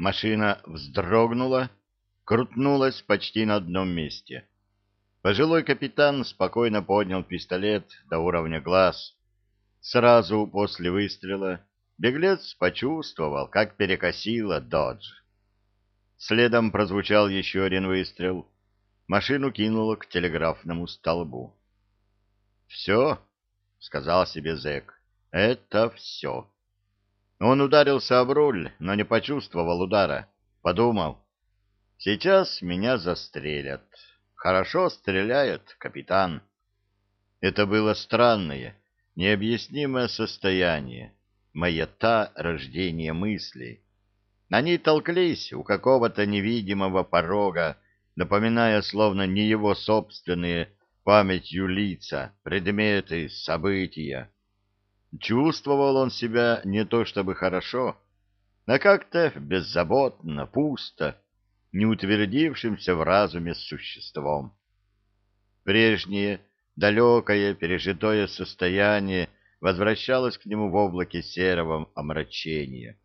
Машина вздрогнула, крутнулась почти на одном месте. Пожилой капитан спокойно поднял пистолет до уровня глаз. Сразу после выстрела беглец почувствовал, как перекосило додж. Следом прозвучал еще один выстрел. Машину кинуло к телеграфному столбу. «Все», — сказал себе зэк, — «это все». Он ударился об руль, но не почувствовал удара. Подумал, сейчас меня застрелят. Хорошо стреляет капитан. Это было странное, необъяснимое состояние, маята рождения мыслей. Они толклись у какого-то невидимого порога, напоминая словно не его собственные памятью лица, предметы, события. Чувствовал он себя не то чтобы хорошо, а как-то беззаботно, пусто, не утвердившимся в разуме существом. Прежнее, далекое, пережитое состояние возвращалось к нему в облаке серого омрачения.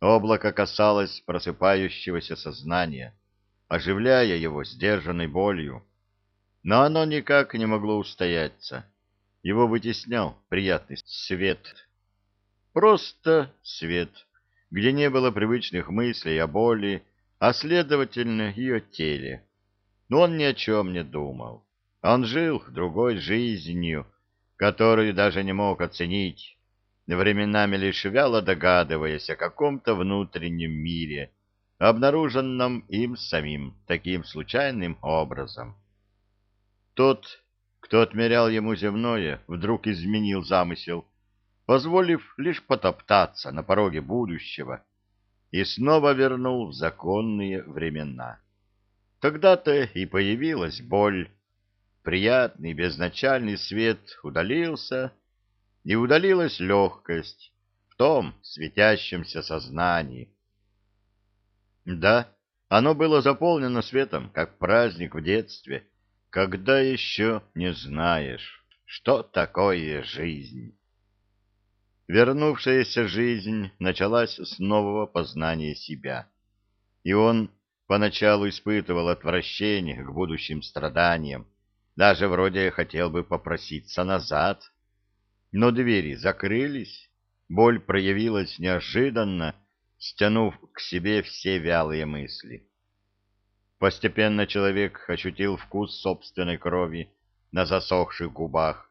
Облако касалось просыпающегося сознания, оживляя его сдержанной болью. Но оно никак не могло устояться. Его вытеснял приятный свет. Просто свет, где не было привычных мыслей о боли, а, следовательно, и о теле. Но он ни о чем не думал. Он жил другой жизнью, которую даже не мог оценить, временами лишь вяло догадываясь о каком-то внутреннем мире, обнаруженном им самим таким случайным образом. Тот кто отмерял ему земное, вдруг изменил замысел, позволив лишь потоптаться на пороге будущего, и снова вернул в законные времена. Тогда-то и появилась боль. Приятный безначальный свет удалился, и удалилась легкость в том светящемся сознании. Да, оно было заполнено светом, как праздник в детстве — когда еще не знаешь, что такое жизнь. Вернувшаяся жизнь началась с нового познания себя, и он поначалу испытывал отвращение к будущим страданиям, даже вроде хотел бы попроситься назад. Но двери закрылись, боль проявилась неожиданно, стянув к себе все вялые мысли. Постепенно человек ощутил вкус собственной крови на засохших губах,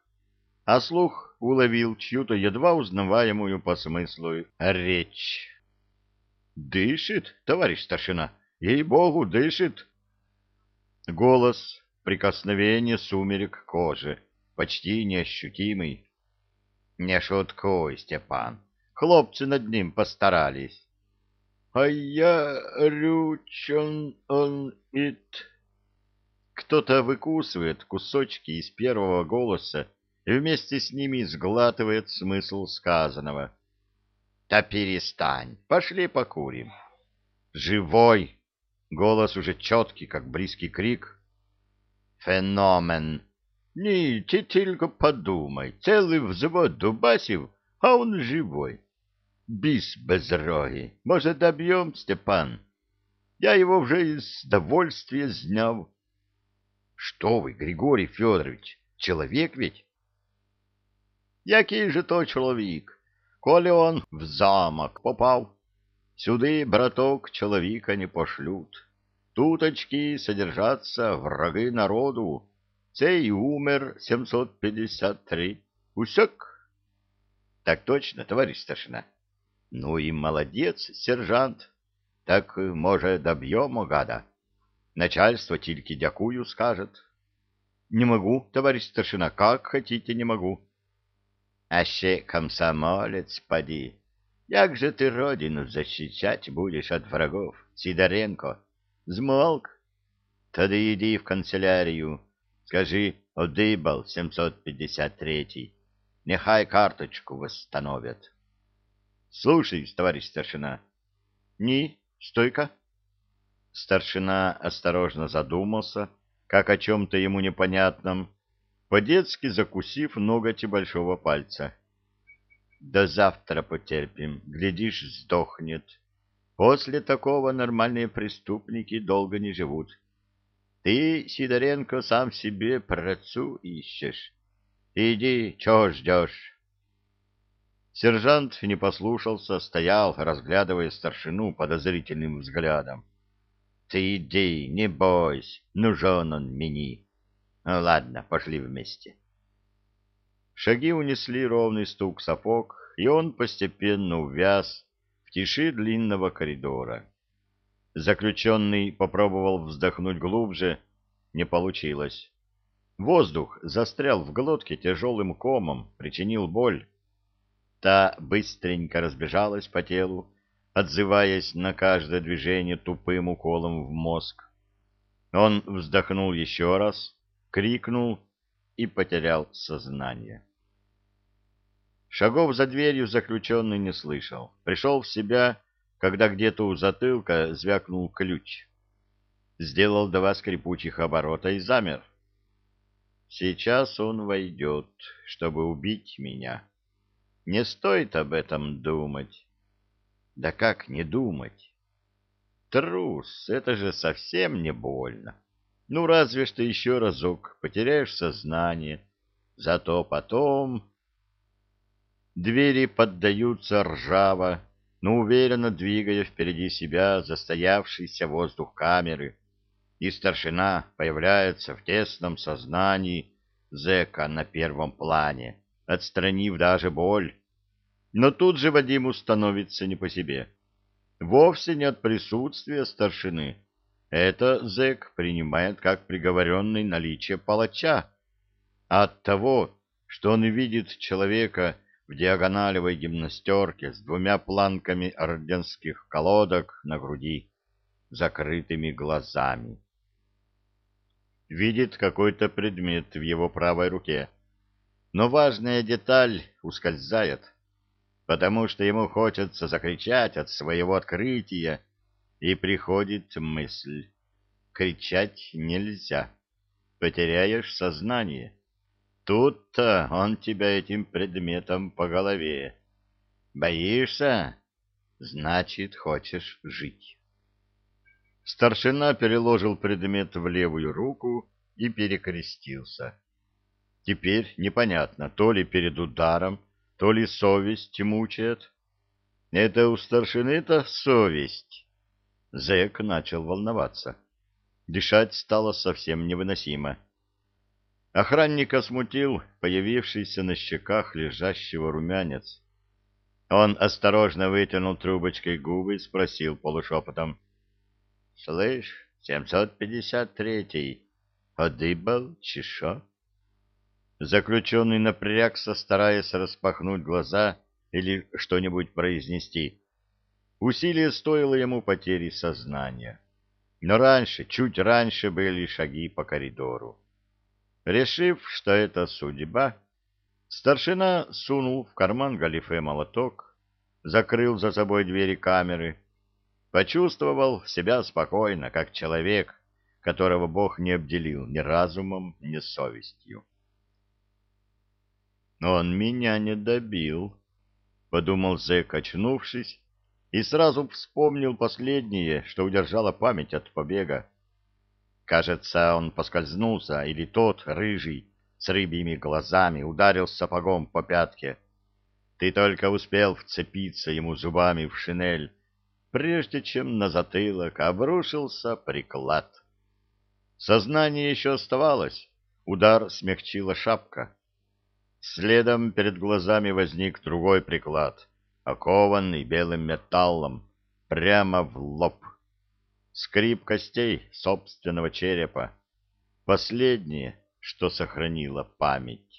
а слух уловил чью-то едва узнаваемую по смыслу речь. «Дышит, товарищ старшина, ей-богу, дышит!» Голос, прикосновение сумерек кожи, почти неощутимый. «Не шуткуй, Степан, хлопцы над ним постарались». А я рючон он ит. Кто-то выкусывает кусочки из первого голоса и вместе с ними сглатывает смысл сказанного. Да перестань, пошли покурим. Живой! Голос уже четкий, как близкий крик. Феномен! Ні, ти тільки подумай, целый взвод дубасів, а он живой. Бис безрогий. Может, добьем, Степан? Я его уже из довольствия снял. Что вы, Григорий Федорович, человек ведь? Який же то чоловік, коли он в замок попал? Сюды, браток, человека не пошлют. Туточки содержатся враги народу. Цей умер 753. Усек? Так точно, товарищ старшина. Ну и молодец, сержант. Так, може, добьем гада. Начальство тільки дякую скажет. Не могу, товарищ старшина, как хотите, не могу. А ще комсомолец, поди. Як же ты родину защищать будешь от врагов, Сидоренко? Змолк? Тогда иди в канцелярию. Скажи, одыбал 753-й. Нехай карточку восстановят. Слушай, товарищ старшина. Ни, стойка. Старшина осторожно задумался, как о чем-то ему непонятном, по-детски закусив ноготь большого пальца. До завтра потерпим, глядишь, сдохнет. После такого нормальные преступники долго не живут. Ты, Сидоренко, сам себе працу ищешь. Иди, чего ждешь? Сержант не послушался, стоял, разглядывая старшину подозрительным взглядом. Ты иди, не бойся, нужен он мне. Ну, ладно, пошли вместе. Шаги унесли ровный стук сапог, и он постепенно увяз в тиши длинного коридора. Заключенный попробовал вздохнуть глубже, не получилось. Воздух застрял в глотке тяжелым комом, причинил боль. Та быстренько разбежалась по телу, отзываясь на каждое движение тупым уколом в мозг. Он вздохнул еще раз, крикнул и потерял сознание. Шагов за дверью заключенный не слышал. Пришел в себя, когда где-то у затылка звякнул ключ. Сделал два скрипучих оборота и замер. Сейчас он войдет, чтобы убить меня. Не стоит об этом думать. Да как не думать? Трус, это же совсем не больно. Ну, разве что еще разок потеряешь сознание. Зато потом... Двери поддаются ржаво, но уверенно двигая впереди себя застоявшийся воздух камеры, и старшина появляется в тесном сознании зэка на первом плане, отстранив даже боль. Но тут же Вадиму становится не по себе. Вовсе не от присутствия старшины. Это зэк принимает как приговоренный наличие палача, а от того, что он видит человека в диагоналевой гимнастерке с двумя планками орденских колодок на груди, закрытыми глазами. Видит какой-то предмет в его правой руке, но важная деталь ускользает потому что ему хочется закричать от своего открытия, и приходит мысль. Кричать нельзя. Потеряешь сознание. Тут-то он тебя этим предметом по голове. Боишься? Значит, хочешь жить. Старшина переложил предмет в левую руку и перекрестился. Теперь непонятно, то ли перед ударом, то ли совесть мучает. Это у старшины-то совесть. Зэк начал волноваться. Дышать стало совсем невыносимо. Охранника смутил появившийся на щеках лежащего румянец. Он осторожно вытянул трубочкой губы и спросил полушепотом. — Слышь, семьсот пятьдесят третий, одыбал, чешо? Заключенный напрягся, стараясь распахнуть глаза или что-нибудь произнести. Усилие стоило ему потери сознания. Но раньше, чуть раньше были шаги по коридору. Решив, что это судьба, старшина сунул в карман галифе молоток, закрыл за собой двери камеры, почувствовал себя спокойно, как человек, которого Бог не обделил ни разумом, ни совестью. Он меня не добил, — подумал зэк, очнувшись, и сразу вспомнил последнее, что удержало память от побега. Кажется, он поскользнулся, или тот, рыжий, с рыбьими глазами, ударил сапогом по пятке. Ты только успел вцепиться ему зубами в шинель, прежде чем на затылок обрушился приклад. Сознание еще оставалось, удар смягчила шапка. Следом перед глазами возник другой приклад, окованный белым металлом, прямо в лоб. Скрип костей собственного черепа. Последнее, что сохранило память.